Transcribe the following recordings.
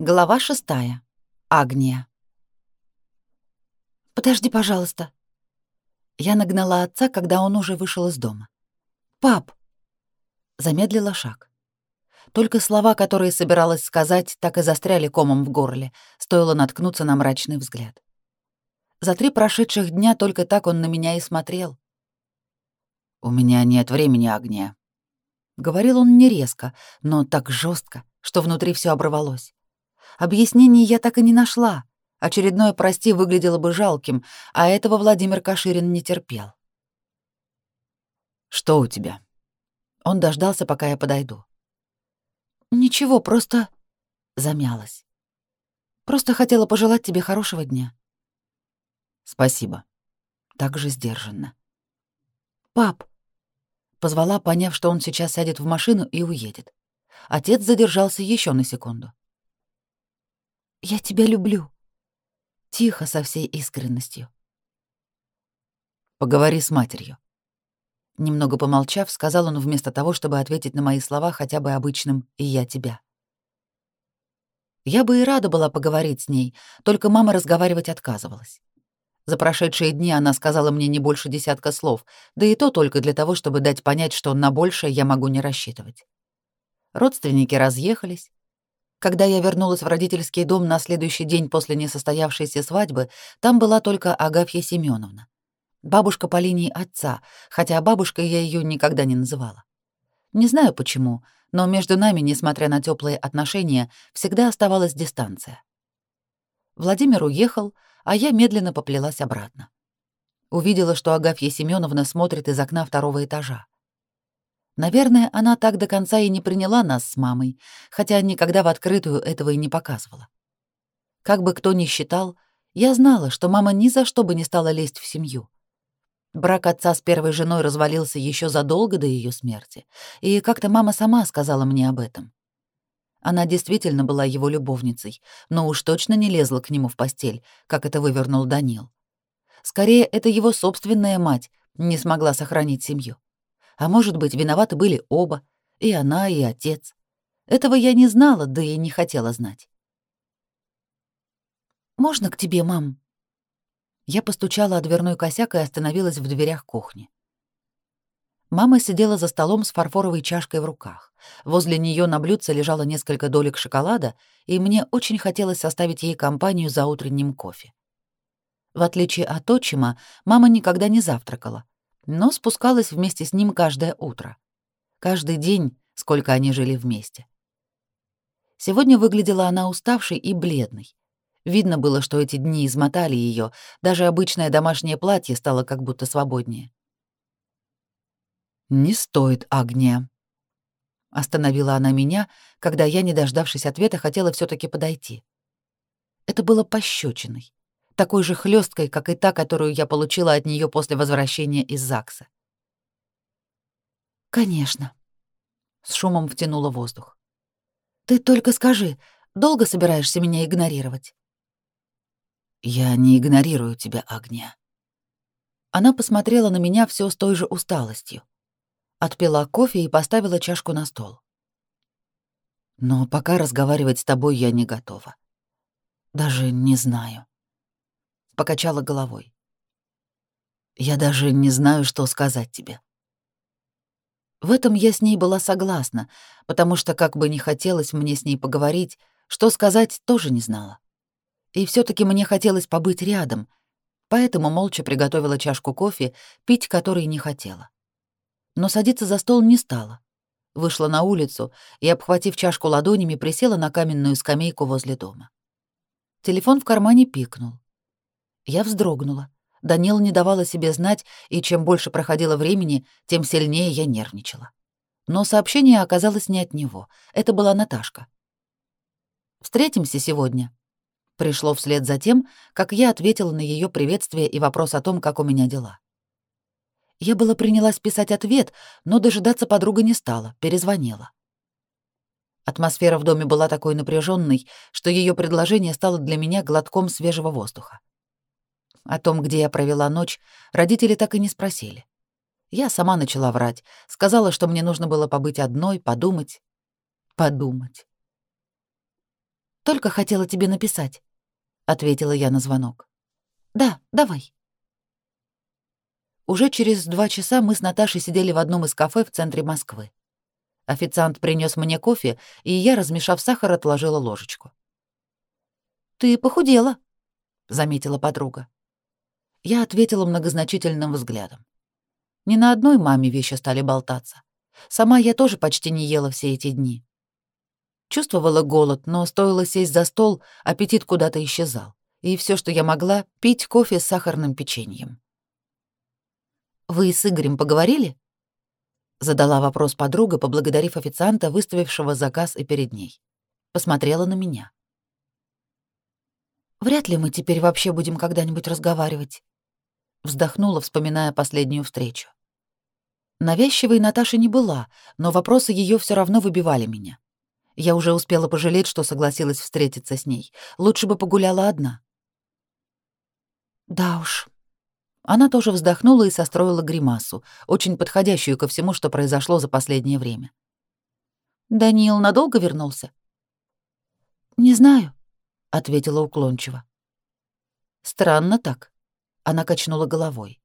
Глава шестая. Агния. «Подожди, пожалуйста». Я нагнала отца, когда он уже вышел из дома. «Пап!» Замедлила шаг. Только слова, которые собиралась сказать, так и застряли комом в горле, стоило наткнуться на мрачный взгляд. За три прошедших дня только так он на меня и смотрел. «У меня нет времени, Агния». Говорил он не резко, но так жестко, что внутри все оборвалось. Объяснений я так и не нашла. Очередное «прости» выглядело бы жалким, а этого Владимир Каширин не терпел. «Что у тебя?» Он дождался, пока я подойду. «Ничего, просто...» Замялась. «Просто хотела пожелать тебе хорошего дня». «Спасибо». Так же сдержанно. «Пап!» Позвала, поняв, что он сейчас сядет в машину и уедет. Отец задержался еще на секунду. Я тебя люблю. Тихо, со всей искренностью. Поговори с матерью. Немного помолчав, сказал он вместо того, чтобы ответить на мои слова хотя бы обычным «и я тебя». Я бы и рада была поговорить с ней, только мама разговаривать отказывалась. За прошедшие дни она сказала мне не больше десятка слов, да и то только для того, чтобы дать понять, что на большее я могу не рассчитывать. Родственники разъехались, когда я вернулась в родительский дом на следующий день после несостоявшейся свадьбы, там была только Агафья Семеновна. Бабушка по линии отца, хотя бабушкой я ее никогда не называла. Не знаю почему, но между нами, несмотря на теплые отношения, всегда оставалась дистанция. Владимир уехал, а я медленно поплелась обратно. Увидела, что Агафья Семеновна смотрит из окна второго этажа. Наверное, она так до конца и не приняла нас с мамой, хотя никогда в открытую этого и не показывала. Как бы кто ни считал, я знала, что мама ни за что бы не стала лезть в семью. Брак отца с первой женой развалился еще задолго до ее смерти, и как-то мама сама сказала мне об этом. Она действительно была его любовницей, но уж точно не лезла к нему в постель, как это вывернул Данил. Скорее, это его собственная мать не смогла сохранить семью. А может быть, виноваты были оба, и она, и отец. Этого я не знала, да и не хотела знать. «Можно к тебе, мам?» Я постучала о дверной косяк и остановилась в дверях кухни. Мама сидела за столом с фарфоровой чашкой в руках. Возле нее на блюдце лежало несколько долек шоколада, и мне очень хотелось составить ей компанию за утренним кофе. В отличие от отчима, мама никогда не завтракала, но спускалась вместе с ним каждое утро. Каждый день, сколько они жили вместе. Сегодня выглядела она уставшей и бледной. Видно было, что эти дни измотали ее, даже обычное домашнее платье стало как будто свободнее. «Не стоит огня», — остановила она меня, когда я, не дождавшись ответа, хотела все таки подойти. Это было пощечиной такой же хлесткой, как и та, которую я получила от нее после возвращения из ЗАГСа. «Конечно», — с шумом втянула воздух. «Ты только скажи, долго собираешься меня игнорировать?» «Я не игнорирую тебя, Агния». Она посмотрела на меня все с той же усталостью. Отпила кофе и поставила чашку на стол. «Но пока разговаривать с тобой я не готова. Даже не знаю» покачала головой. Я даже не знаю, что сказать тебе. В этом я с ней была согласна, потому что, как бы не хотелось мне с ней поговорить, что сказать тоже не знала. И все таки мне хотелось побыть рядом, поэтому молча приготовила чашку кофе, пить который не хотела. Но садиться за стол не стала. Вышла на улицу и, обхватив чашку ладонями, присела на каменную скамейку возле дома. Телефон в кармане пикнул. Я вздрогнула. Данил не давала себе знать, и чем больше проходило времени, тем сильнее я нервничала. Но сообщение оказалось не от него. Это была Наташка. «Встретимся сегодня», пришло вслед за тем, как я ответила на ее приветствие и вопрос о том, как у меня дела. Я была принялась писать ответ, но дожидаться подруга не стала, перезвонила. Атмосфера в доме была такой напряженной, что ее предложение стало для меня глотком свежего воздуха. О том, где я провела ночь, родители так и не спросили. Я сама начала врать, сказала, что мне нужно было побыть одной, подумать. Подумать. Только хотела тебе написать, ответила я на звонок. Да, давай. Уже через два часа мы с Наташей сидели в одном из кафе в центре Москвы. Официант принес мне кофе, и я, размешав сахар, отложила ложечку. «Ты похудела», — заметила подруга. Я ответила многозначительным взглядом. Ни на одной маме вещи стали болтаться. Сама я тоже почти не ела все эти дни. Чувствовала голод, но стоило сесть за стол, аппетит куда-то исчезал. И все, что я могла, пить кофе с сахарным печеньем. «Вы с Игорем поговорили?» Задала вопрос подруга, поблагодарив официанта, выставившего заказ и перед ней. Посмотрела на меня. «Вряд ли мы теперь вообще будем когда-нибудь разговаривать», вздохнула, вспоминая последнюю встречу. Навязчивой Наташа не была, но вопросы ее все равно выбивали меня. Я уже успела пожалеть, что согласилась встретиться с ней. Лучше бы погуляла одна. Да уж, она тоже вздохнула и состроила гримасу, очень подходящую ко всему, что произошло за последнее время. «Даниил надолго вернулся?» «Не знаю», — ответила уклончиво. «Странно так», — она качнула головой.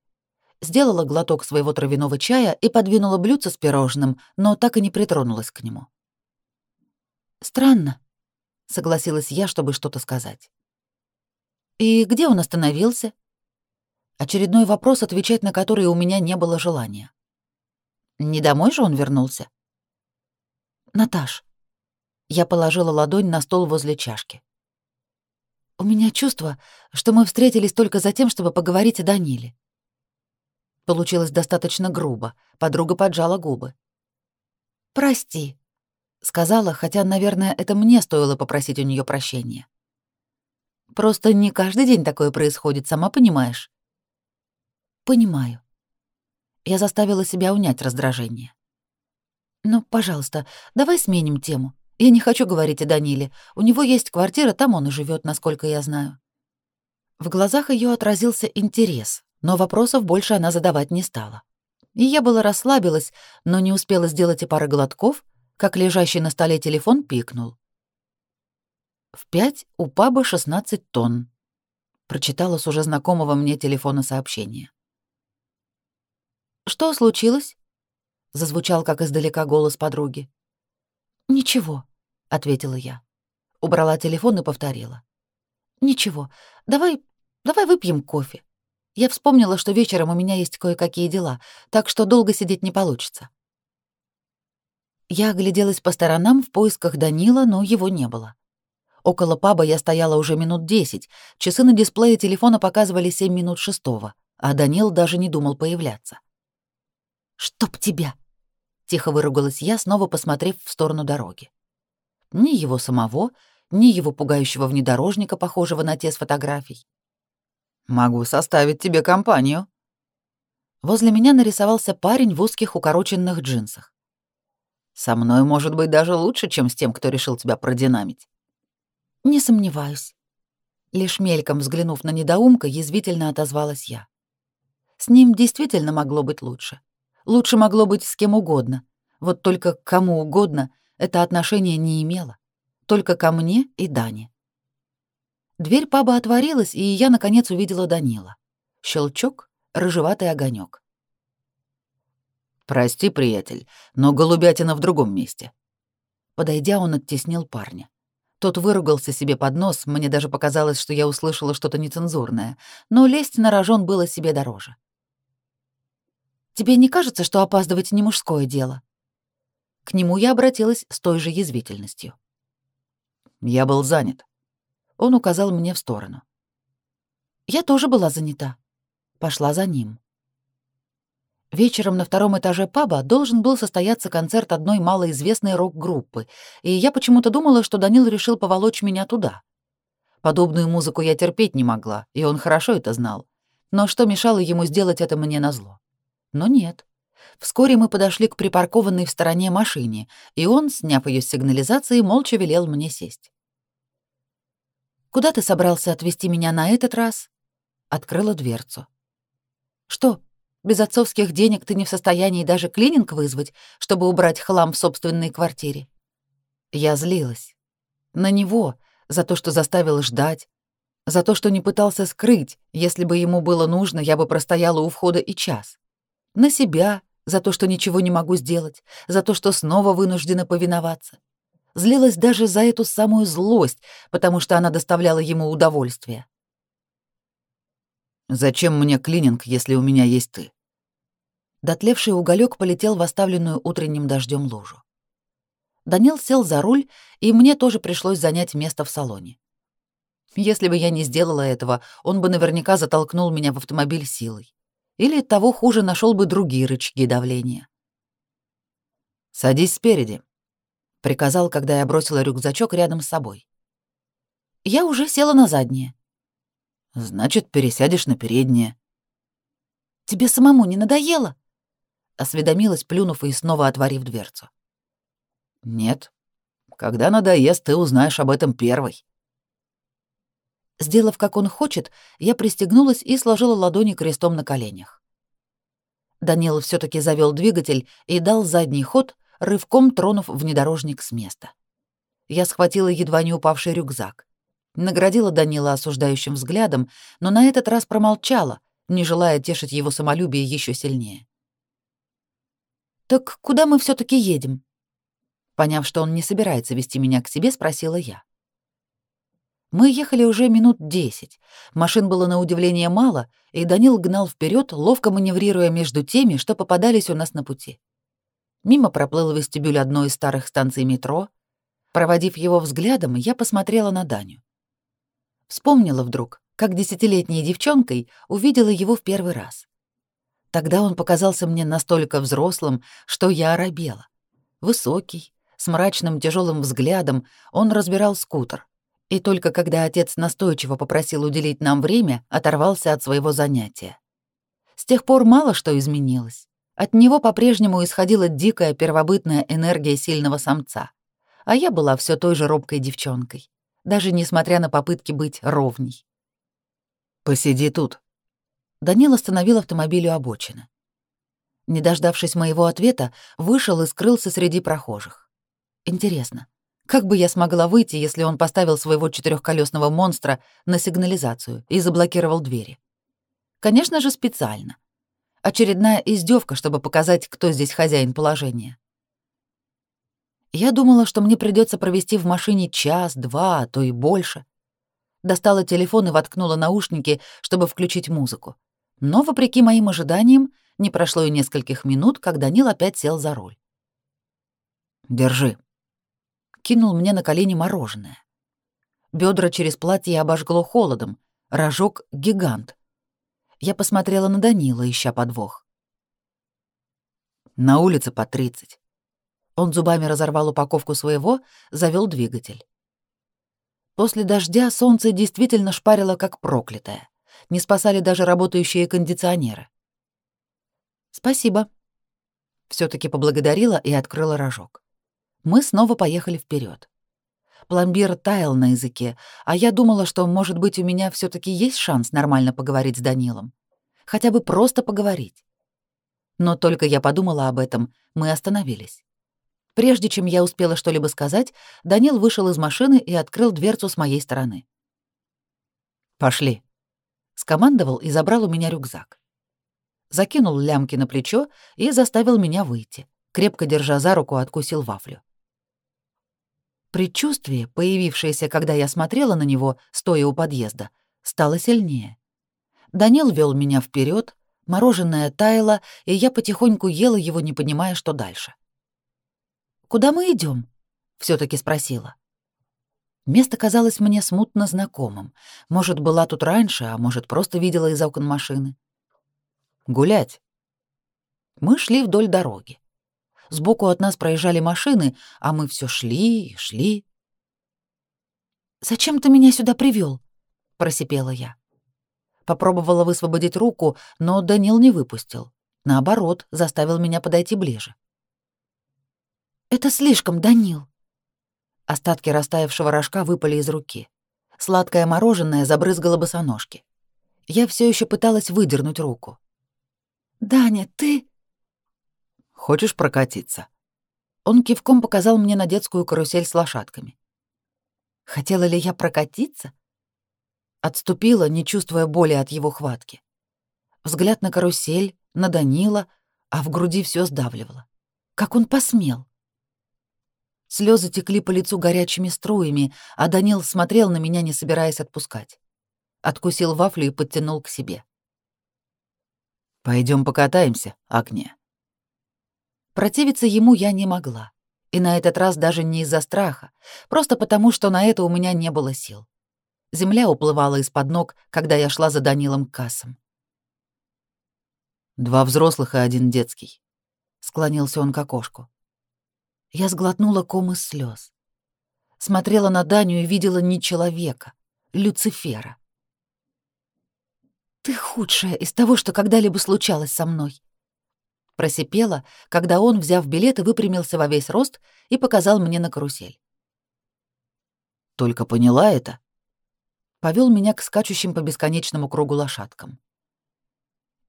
Сделала глоток своего травяного чая и подвинула блюдце с пирожным, но так и не притронулась к нему. «Странно», — согласилась я, чтобы что-то сказать. «И где он остановился?» Очередной вопрос, отвечать на который у меня не было желания. Не домой же он вернулся? Наташ. Я положила ладонь на стол возле чашки. У меня чувство, что мы встретились только за тем, чтобы поговорить о Даниле. Получилось достаточно грубо. Подруга поджала губы. «Прости», — сказала, хотя, наверное, это мне стоило попросить у нее прощения. «Просто не каждый день такое происходит, сама понимаешь». Понимаю. Я заставила себя унять раздражение. Ну, пожалуйста, давай сменим тему. Я не хочу говорить о Даниле. У него есть квартира, там он и живет, насколько я знаю. В глазах ее отразился интерес, но вопросов больше она задавать не стала. И я была расслабилась, но не успела сделать и пары глотков, как лежащий на столе телефон пикнул. В пять у паба 16 тонн. Прочитала с уже знакомого мне телефона сообщение. «Что случилось?» — зазвучал как издалека голос подруги. «Ничего», — ответила я. Убрала телефон и повторила. «Ничего, давай, давай выпьем кофе. Я вспомнила, что вечером у меня есть кое-какие дела, так что долго сидеть не получится». Я огляделась по сторонам в поисках Данила, но его не было. Около паба я стояла уже минут десять, часы на дисплее телефона показывали семь минут шестого, а Данил даже не думал появляться. «Чтоб тебя!» — тихо выругалась я, снова посмотрев в сторону дороги. Ни его самого, ни его пугающего внедорожника, похожего на те с фотографий. «Могу составить тебе компанию». Возле меня нарисовался парень в узких укороченных джинсах. «Со мной может быть даже лучше, чем с тем, кто решил тебя продинамить». «Не сомневаюсь». Лишь мельком взглянув на недоумка, язвительно отозвалась я. С ним действительно могло быть лучше. Лучше могло быть с кем угодно. Вот только к кому угодно это отношение не имело. Только ко мне и Дане. Дверь паба отворилась, и я, наконец, увидела Данила. Щелчок, рыжеватый огонек. «Прости, приятель, но голубятина в другом месте». Подойдя, он оттеснил парня. Тот выругался себе под нос, мне даже показалось, что я услышала что-то нецензурное, но лезть на рожон было себе дороже. Тебе не кажется, что опаздывать не мужское дело?» К нему я обратилась с той же язвительностью. «Я был занят». Он указал мне в сторону. Я тоже была занята. Пошла за ним. Вечером на втором этаже паба должен был состояться концерт одной малоизвестной рок-группы, и я почему-то думала, что Данил решил поволочь меня туда. Подобную музыку я терпеть не могла, и он хорошо это знал. Но что мешало ему сделать это мне назло? Но нет. Вскоре мы подошли к припаркованной в стороне машине, и он, сняв ее с сигнализации, молча велел мне сесть. «Куда ты собрался отвезти меня на этот раз?» Открыла дверцу. «Что, без отцовских денег ты не в состоянии даже клининг вызвать, чтобы убрать хлам в собственной квартире?» Я злилась. На него, за то, что заставил ждать, за то, что не пытался скрыть. Если бы ему было нужно, я бы простояла у входа и час. На себя, за то, что ничего не могу сделать, за то, что снова вынуждена повиноваться. Злилась даже за эту самую злость, потому что она доставляла ему удовольствие. «Зачем мне клининг, если у меня есть ты?» Дотлевший уголек полетел в оставленную утренним дождем лужу. Данил сел за руль, и мне тоже пришлось занять место в салоне. Если бы я не сделала этого, он бы наверняка затолкнул меня в автомобиль силой. Или того хуже нашел бы другие рычаги давления. «Садись спереди», — приказал, когда я бросила рюкзачок рядом с собой. Я уже села на заднее. «Значит, пересядешь на переднее». «Тебе самому не надоело?» — осведомилась, плюнув и снова отворив дверцу. «Нет. Когда надоест, ты узнаешь об этом первой». Сделав, как он хочет, я пристегнулась и сложила ладони крестом на коленях. Данил все таки завел двигатель и дал задний ход, рывком тронув внедорожник с места. Я схватила едва не упавший рюкзак. Наградила Данила осуждающим взглядом, но на этот раз промолчала, не желая тешить его самолюбие еще сильнее. «Так куда мы все таки едем?» Поняв, что он не собирается вести меня к себе, спросила я. Мы ехали уже минут десять. Машин было на удивление мало, и Данил гнал вперед, ловко маневрируя между теми, что попадались у нас на пути. Мимо проплыл вестибюль одной из старых станций метро. Проводив его взглядом, я посмотрела на Даню. Вспомнила вдруг, как десятилетней девчонкой увидела его в первый раз. Тогда он показался мне настолько взрослым, что я оробела. Высокий, с мрачным тяжелым взглядом, он разбирал скутер — и только когда отец настойчиво попросил уделить нам время, оторвался от своего занятия. С тех пор мало что изменилось. От него по-прежнему исходила дикая первобытная энергия сильного самца, а я была все той же робкой девчонкой, даже несмотря на попытки быть ровней. «Посиди тут». Данил остановил автомобиль у обочины. Не дождавшись моего ответа, вышел и скрылся среди прохожих. Интересно, как бы я смогла выйти, если он поставил своего четырехколесного монстра на сигнализацию и заблокировал двери? Конечно же, специально. Очередная издевка, чтобы показать, кто здесь хозяин положения. Я думала, что мне придется провести в машине час, два, а то и больше. Достала телефон и воткнула наушники, чтобы включить музыку. Но, вопреки моим ожиданиям, не прошло и нескольких минут, как Данил опять сел за руль. «Держи», кинул мне на колени мороженое. Бедра через платье обожгло холодом, рожок — гигант. Я посмотрела на Данила, ища подвох. На улице по тридцать. Он зубами разорвал упаковку своего, завел двигатель. После дождя солнце действительно шпарило как проклятое. Не спасали даже работающие кондиционеры. «Спасибо». все таки поблагодарила и открыла рожок. Мы снова поехали вперед. Пломбир таял на языке, а я думала, что, может быть, у меня все таки есть шанс нормально поговорить с Данилом. Хотя бы просто поговорить. Но только я подумала об этом, мы остановились. Прежде чем я успела что-либо сказать, Данил вышел из машины и открыл дверцу с моей стороны. «Пошли», — скомандовал и забрал у меня рюкзак. Закинул лямки на плечо и заставил меня выйти. Крепко держа за руку, откусил вафлю. Предчувствие, появившееся, когда я смотрела на него, стоя у подъезда, стало сильнее. Данил вел меня вперед, мороженое таяло, и я потихоньку ела его, не понимая, что дальше. «Куда мы идем? все таки спросила. Место казалось мне смутно знакомым. Может, была тут раньше, а может, просто видела из окон машины. «Гулять». Мы шли вдоль дороги. Сбоку от нас проезжали машины, а мы все шли и шли. «Зачем ты меня сюда привел? просипела я. Попробовала высвободить руку, но Данил не выпустил. Наоборот, заставил меня подойти ближе. «Это слишком, Данил!» Остатки растаявшего рожка выпали из руки. Сладкое мороженое забрызгало босоножки. Я все еще пыталась выдернуть руку. «Даня, ты...» Хочешь прокатиться?» Он кивком показал мне на детскую карусель с лошадками. Хотела ли я прокатиться? Отступила, не чувствуя боли от его хватки. Взгляд на карусель, на Данила, а в груди все сдавливало. Как он посмел? Слезы текли по лицу горячими струями, а Данил смотрел на меня, не собираясь отпускать. Откусил вафлю и подтянул к себе. Пойдем покатаемся, Агния. Противиться ему я не могла. И на этот раз даже не из-за страха, просто потому, что на это у меня не было сил. Земля уплывала из-под ног, когда я шла за Данилом к кассам. «Два взрослых и один детский», — склонился он к окошку. Я сглотнула ком из слез. Смотрела на Даню и видела не человека, Люцифера. «Ты худшая из того, что когда-либо случалось со мной», просипела, когда он, взяв билеты, выпрямился во весь рост и показал мне на карусель. «Только поняла это?» Повел меня к скачущим по бесконечному кругу лошадкам.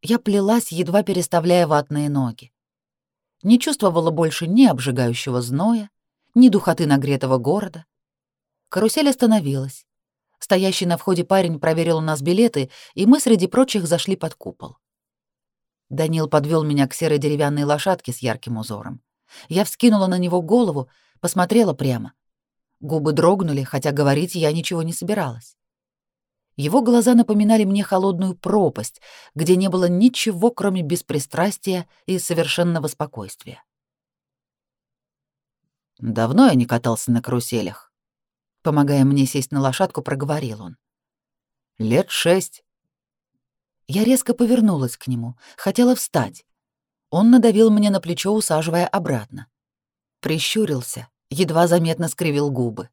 Я плелась, едва переставляя ватные ноги. Не чувствовала больше ни обжигающего зноя, ни духоты нагретого города. Карусель остановилась. Стоящий на входе парень проверил у нас билеты, и мы среди прочих зашли под купол. Данил подвел меня к серой деревянной лошадке с ярким узором. Я вскинула на него голову, посмотрела прямо. Губы дрогнули, хотя говорить я ничего не собиралась. Его глаза напоминали мне холодную пропасть, где не было ничего, кроме беспристрастия и совершенного спокойствия. «Давно я не катался на каруселях», — помогая мне сесть на лошадку, проговорил он. «Лет шесть. Я резко повернулась к нему, хотела встать. Он надавил мне на плечо, усаживая обратно. Прищурился, едва заметно скривил губы.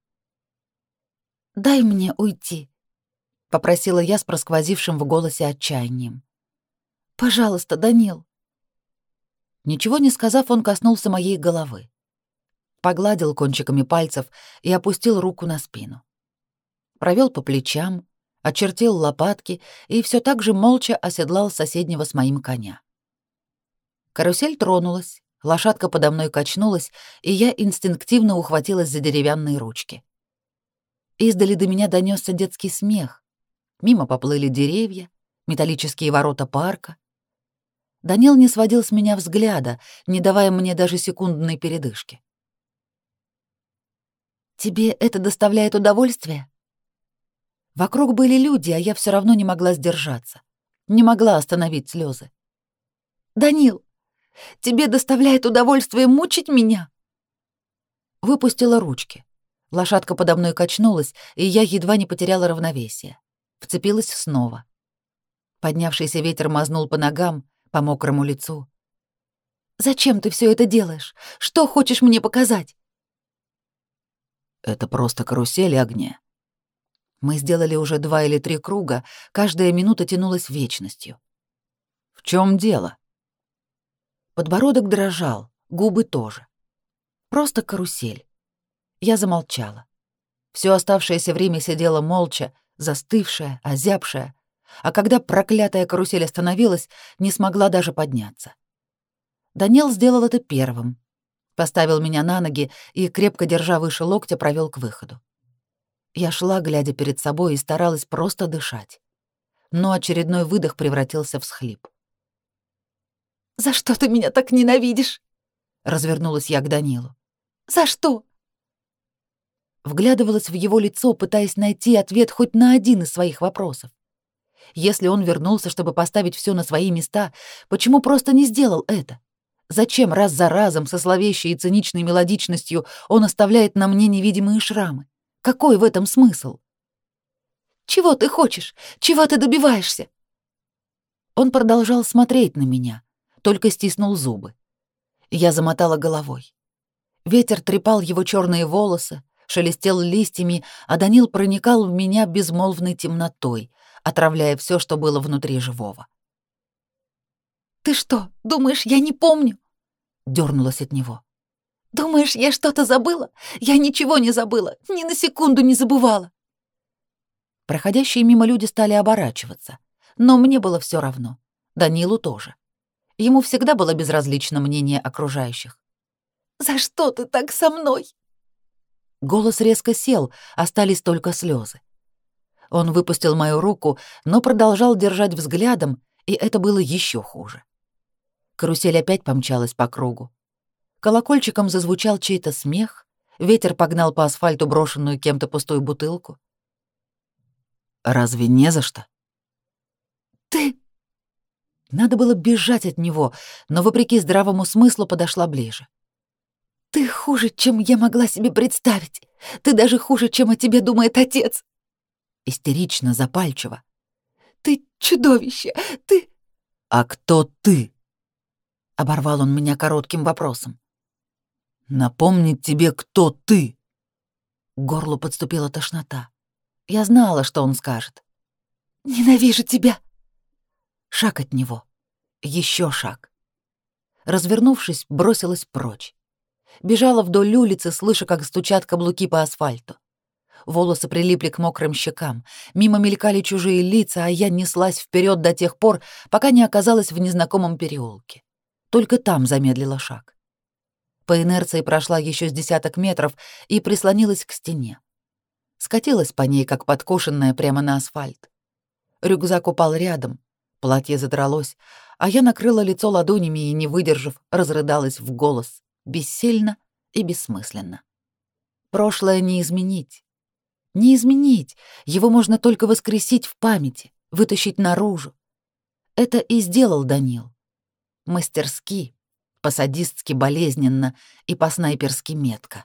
«Дай мне уйти», — попросила я с просквозившим в голосе отчаянием. «Пожалуйста, Данил». Ничего не сказав, он коснулся моей головы. Погладил кончиками пальцев и опустил руку на спину. Провел по плечам, очертил лопатки и все так же молча оседлал соседнего с моим коня. Карусель тронулась, лошадка подо мной качнулась, и я инстинктивно ухватилась за деревянные ручки. Издали до меня донесся детский смех. Мимо поплыли деревья, металлические ворота парка. Данил не сводил с меня взгляда, не давая мне даже секундной передышки. «Тебе это доставляет удовольствие?» Вокруг были люди, а я все равно не могла сдержаться. Не могла остановить слезы. «Данил, тебе доставляет удовольствие мучить меня?» Выпустила ручки. Лошадка подо мной качнулась, и я едва не потеряла равновесие. Вцепилась снова. Поднявшийся ветер мазнул по ногам, по мокрому лицу. «Зачем ты все это делаешь? Что хочешь мне показать?» «Это просто карусель огня», мы сделали уже два или три круга, каждая минута тянулась вечностью. В чем дело? Подбородок дрожал, губы тоже. Просто карусель. Я замолчала. Все оставшееся время сидела молча, застывшая, озябшая, а когда проклятая карусель остановилась, не смогла даже подняться. Даниэл сделал это первым. Поставил меня на ноги и, крепко держа выше локтя, провел к выходу. Я шла, глядя перед собой, и старалась просто дышать. Но очередной выдох превратился в схлип. «За что ты меня так ненавидишь?» Развернулась я к Данилу. «За что?» Вглядывалась в его лицо, пытаясь найти ответ хоть на один из своих вопросов. Если он вернулся, чтобы поставить все на свои места, почему просто не сделал это? Зачем раз за разом со зловещей и циничной мелодичностью он оставляет на мне невидимые шрамы? Какой в этом смысл? Чего ты хочешь? Чего ты добиваешься? Он продолжал смотреть на меня, только стиснул зубы. Я замотала головой. Ветер трепал его черные волосы, шелестел листьями, а Данил проникал в меня безмолвной темнотой, отравляя все, что было внутри живого. «Ты что, думаешь, я не помню?» — дернулась от него. Думаешь, я что-то забыла? Я ничего не забыла, ни на секунду не забывала. Проходящие мимо люди стали оборачиваться, но мне было все равно. Данилу тоже. Ему всегда было безразлично мнение окружающих. «За что ты так со мной?» Голос резко сел, остались только слезы. Он выпустил мою руку, но продолжал держать взглядом, и это было еще хуже. Карусель опять помчалась по кругу. Колокольчиком зазвучал чей-то смех, ветер погнал по асфальту брошенную кем-то пустую бутылку. «Разве не за что?» «Ты...» Надо было бежать от него, но, вопреки здравому смыслу, подошла ближе. «Ты хуже, чем я могла себе представить. Ты даже хуже, чем о тебе думает отец!» Истерично, запальчиво. «Ты чудовище! Ты...» «А кто ты?» Оборвал он меня коротким вопросом. «Напомнить тебе, кто ты?» К горлу подступила тошнота. Я знала, что он скажет. «Ненавижу тебя!» Шаг от него. Еще шаг. Развернувшись, бросилась прочь. Бежала вдоль улицы, слыша, как стучат каблуки по асфальту. Волосы прилипли к мокрым щекам, мимо мелькали чужие лица, а я неслась вперед до тех пор, пока не оказалась в незнакомом переулке. Только там замедлила шаг. По инерции прошла еще с десяток метров и прислонилась к стене. Скатилась по ней, как подкошенная, прямо на асфальт. Рюкзак упал рядом, платье задралось, а я накрыла лицо ладонями и, не выдержав, разрыдалась в голос, бессильно и бессмысленно. Прошлое не изменить. Не изменить, его можно только воскресить в памяти, вытащить наружу. Это и сделал Данил. Мастерски, по-садистски болезненно и по-снайперски метко.